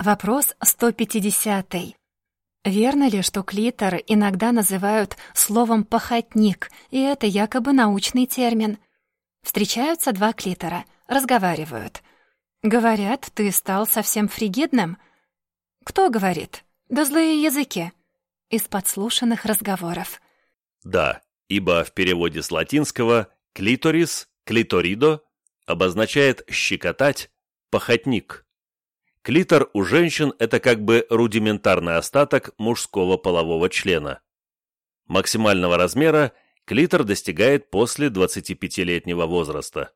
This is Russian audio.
Вопрос 150. Верно ли, что клитор иногда называют словом «похотник», и это якобы научный термин? Встречаются два клитора, разговаривают. Говорят, ты стал совсем фригидным? Кто говорит? Да злые языки. Из подслушанных разговоров. Да, ибо в переводе с латинского «клиторис», «клиторидо» обозначает «щекотать», «похотник». Клитор у женщин – это как бы рудиментарный остаток мужского полового члена. Максимального размера клитор достигает после 25-летнего возраста.